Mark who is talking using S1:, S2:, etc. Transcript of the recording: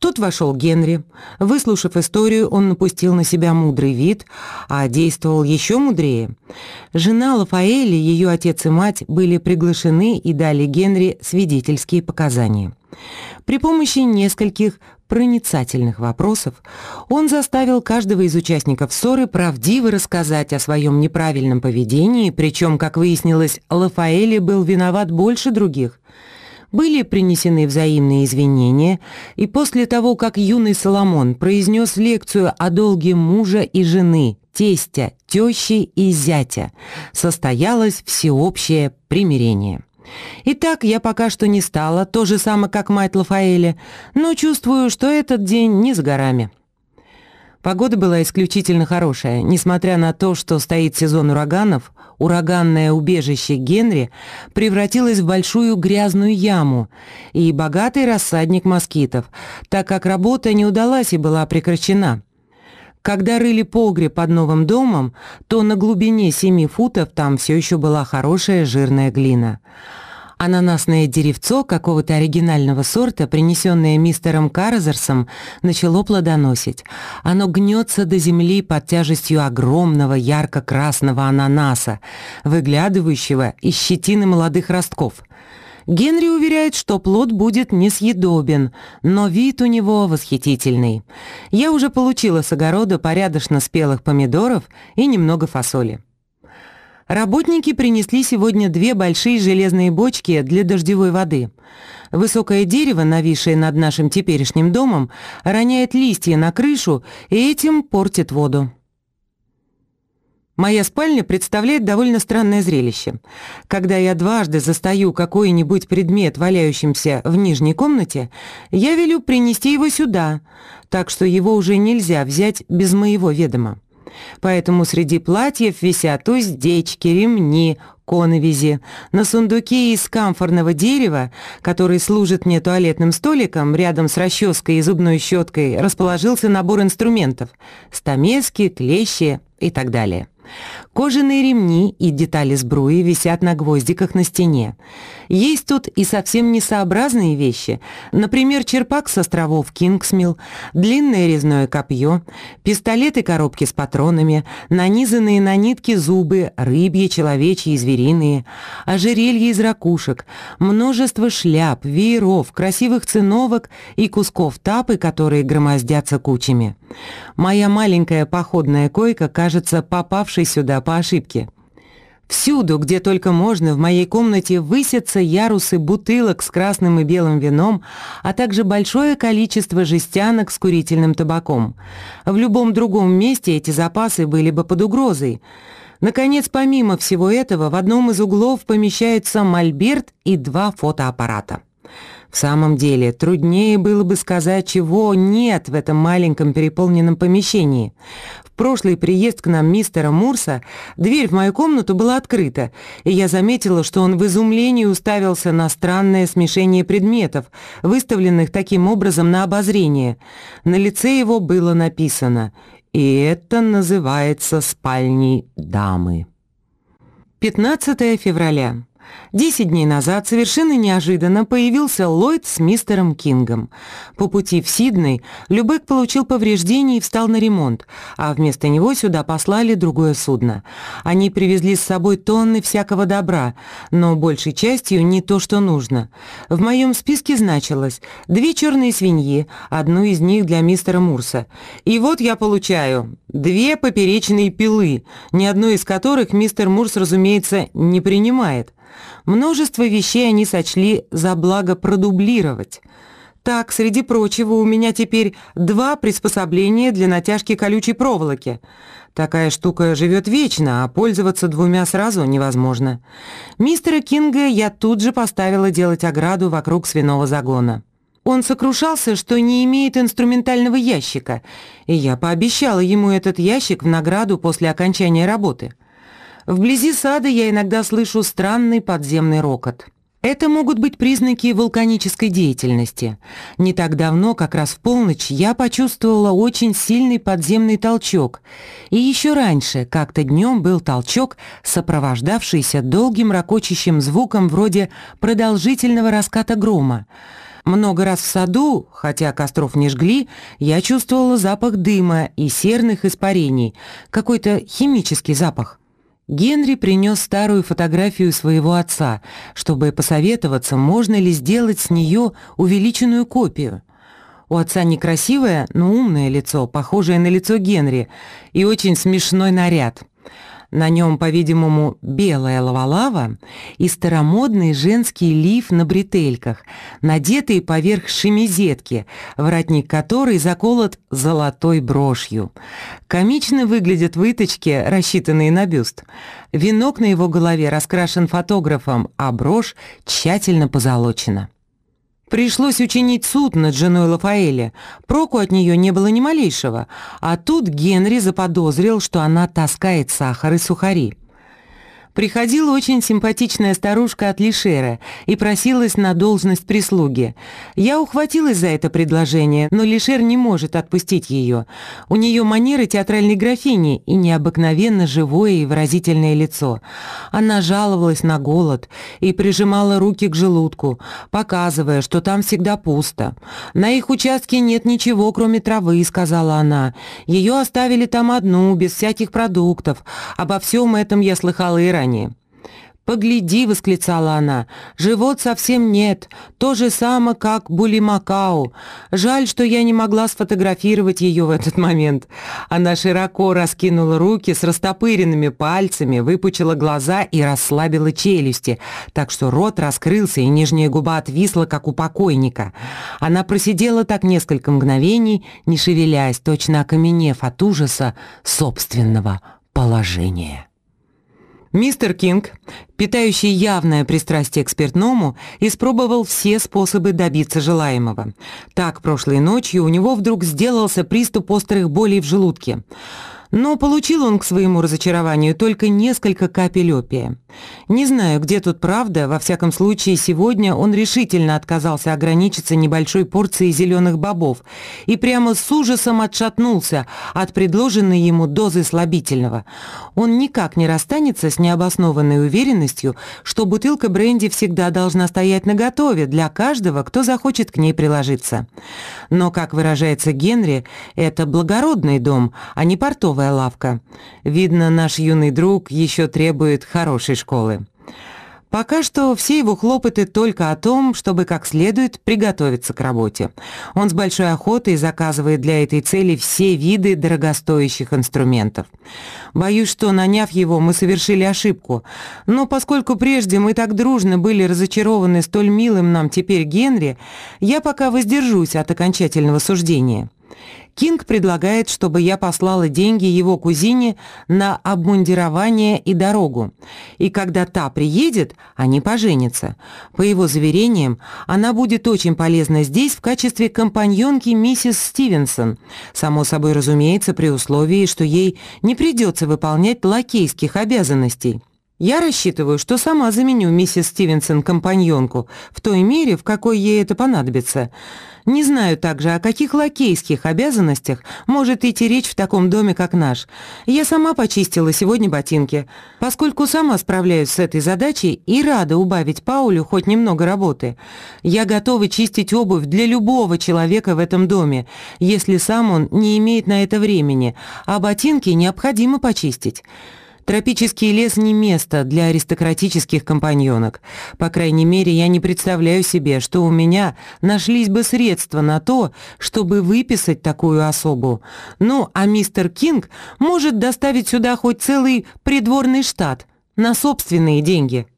S1: Тут вошел Генри. Выслушав историю, он напустил на себя мудрый вид, а действовал еще мудрее. Жена Лафаэли, ее отец и мать были приглашены и дали Генри свидетельские показания. При помощи нескольких проницательных вопросов он заставил каждого из участников ссоры правдиво рассказать о своем неправильном поведении, причем, как выяснилось, Лафаэли был виноват больше других – были принесены взаимные извинения, и после того, как юный Соломон произнес лекцию о долге мужа и жены, тестя, тещи и зятя, состоялось всеобщее примирение. Итак, я пока что не стала, то же самое, как мать Лафаэля, но чувствую, что этот день не с горами. Погода была исключительно хорошая. Несмотря на то, что стоит сезон ураганов, ураганное убежище Генри превратилось в большую грязную яму и богатый рассадник москитов, так как работа не удалась и была прекращена. Когда рыли погреб под новым домом, то на глубине семи футов там все еще была хорошая жирная глина. Ананасное деревцо какого-то оригинального сорта, принесенное мистером Каразерсом, начало плодоносить. Оно гнется до земли под тяжестью огромного ярко-красного ананаса, выглядывающего из щетины молодых ростков. Генри уверяет, что плод будет несъедобен, но вид у него восхитительный. Я уже получила с огорода порядочно спелых помидоров и немного фасоли. Работники принесли сегодня две большие железные бочки для дождевой воды. Высокое дерево, нависшее над нашим теперешним домом, роняет листья на крышу и этим портит воду. Моя спальня представляет довольно странное зрелище. Когда я дважды застаю какой-нибудь предмет, валяющимся в нижней комнате, я велю принести его сюда, так что его уже нельзя взять без моего ведома. Поэтому среди платьев висят уздечки, ремни, коновизи. На сундуке из камфорного дерева, который служит мне туалетным столиком, рядом с расческой и зубной щеткой, расположился набор инструментов – стамески, клещи и так далее. Кожаные ремни и детали сбруи висят на гвоздиках на стене. Есть тут и совсем несообразные вещи. Например, черпак с островов Кингсмилл, длинное резное копье, пистолет и коробки с патронами, нанизанные на нитки зубы, рыбьи, человечьи и звериные, ожерелье из ракушек, множество шляп, вееров, красивых циновок и кусков тапы, которые громоздятся кучами. Моя маленькая походная койка кажется попавшей сюда по ошибке. Всюду, где только можно, в моей комнате высятся ярусы бутылок с красным и белым вином, а также большое количество жестянок с курительным табаком. В любом другом месте эти запасы были бы под угрозой. Наконец, помимо всего этого, в одном из углов помещаются мольберт и два фотоаппарата. В самом деле, труднее было бы сказать, чего нет в этом маленьком переполненном помещении. Прошлый приезд к нам мистера Мурса дверь в мою комнату была открыта, и я заметила, что он в изумлении уставился на странное смешение предметов, выставленных таким образом на обозрение. На лице его было написано «И это называется спальней дамы». 15 февраля. Десять дней назад совершенно неожиданно появился Ллойд с мистером Кингом. По пути в Сидней Любек получил повреждения и встал на ремонт, а вместо него сюда послали другое судно. Они привезли с собой тонны всякого добра, но большей частью не то, что нужно. В моем списке значилось две черные свиньи, одну из них для мистера Мурса. И вот я получаю две поперечные пилы, ни одной из которых мистер Мурс, разумеется, не принимает. Множество вещей они сочли за благо продублировать. Так, среди прочего, у меня теперь два приспособления для натяжки колючей проволоки. Такая штука живет вечно, а пользоваться двумя сразу невозможно. Мистера Кинга я тут же поставила делать ограду вокруг свиного загона. Он сокрушался, что не имеет инструментального ящика, и я пообещала ему этот ящик в награду после окончания работы. Вблизи сада я иногда слышу странный подземный рокот. Это могут быть признаки вулканической деятельности. Не так давно, как раз в полночь, я почувствовала очень сильный подземный толчок. И еще раньше, как-то днем, был толчок, сопровождавшийся долгим ракочащим звуком вроде продолжительного раската грома. Много раз в саду, хотя костров не жгли, я чувствовала запах дыма и серных испарений, какой-то химический запах. Генри принес старую фотографию своего отца, чтобы посоветоваться, можно ли сделать с нее увеличенную копию. У отца некрасивое, но умное лицо, похожее на лицо Генри, и очень смешной наряд. На нем, по-видимому, белая лавалава и старомодный женский лиф на бретельках, надетый поверх шемизетки, воротник которой заколот золотой брошью. Комично выглядят выточки, рассчитанные на бюст. Венок на его голове раскрашен фотографом, а брошь тщательно позолочена. Пришлось учинить суд над женой Лафаэля. Проку от нее не было ни малейшего. А тут Генри заподозрил, что она таскает сахар и сухари. Приходила очень симпатичная старушка от Лишера и просилась на должность прислуги. Я ухватилась за это предложение, но Лишер не может отпустить ее. У нее манеры театральной графини и необыкновенно живое и выразительное лицо. Она жаловалась на голод и прижимала руки к желудку, показывая, что там всегда пусто. «На их участке нет ничего, кроме травы», — сказала она. «Ее оставили там одну, без всяких продуктов. Обо всем этом я слыхала и раньше ранее. «Погляди!» — восклицала она. «Живот совсем нет. То же самое, как Булимакау. Жаль, что я не могла сфотографировать ее в этот момент». Она широко раскинула руки с растопыренными пальцами, выпучила глаза и расслабила челюсти, так что рот раскрылся и нижняя губа отвисла, как у покойника. Она просидела так несколько мгновений, не шевелясь, точно окаменев от ужаса собственного положения. Мистер Кинг, питающий явное пристрастие к спиртному, испробовал все способы добиться желаемого. Так, прошлой ночью у него вдруг сделался приступ острых болей в желудке. Но получил он к своему разочарованию только несколько капель опия. Не знаю, где тут правда, во всяком случае, сегодня он решительно отказался ограничиться небольшой порцией зеленых бобов и прямо с ужасом отшатнулся от предложенной ему дозы слабительного. Он никак не расстанется с необоснованной уверенностью, что бутылка бренди всегда должна стоять наготове для каждого, кто захочет к ней приложиться. Но, как выражается Генри, это благородный дом, а не портовый новая лавка. Видно, наш юный друг еще требует хорошей школы. Пока что все его хлопоты только о том, чтобы как следует приготовиться к работе. Он с большой охотой заказывает для этой цели все виды дорогостоящих инструментов. Боюсь, что, наняв его, мы совершили ошибку. Но поскольку прежде мы так дружно были разочарованы столь милым нам теперь Генри, я пока воздержусь от окончательного суждения. Кинг предлагает, чтобы я послала деньги его кузине на обмундирование и дорогу. И когда та приедет, они поженятся. По его заверениям, она будет очень полезна здесь в качестве компаньонки миссис Стивенсон. Само собой разумеется, при условии, что ей не придется выполнять лакейских обязанностей. Я рассчитываю, что сама заменю миссис Стивенсон компаньонку в той мере, в какой ей это понадобится. Не знаю также, о каких лакейских обязанностях может идти речь в таком доме, как наш. Я сама почистила сегодня ботинки. Поскольку сама справляюсь с этой задачей и рада убавить Паулю хоть немного работы, я готова чистить обувь для любого человека в этом доме, если сам он не имеет на это времени, а ботинки необходимо почистить. Тропический лес не место для аристократических компаньонок. По крайней мере, я не представляю себе, что у меня нашлись бы средства на то, чтобы выписать такую особу. Ну, а мистер Кинг может доставить сюда хоть целый придворный штат на собственные деньги».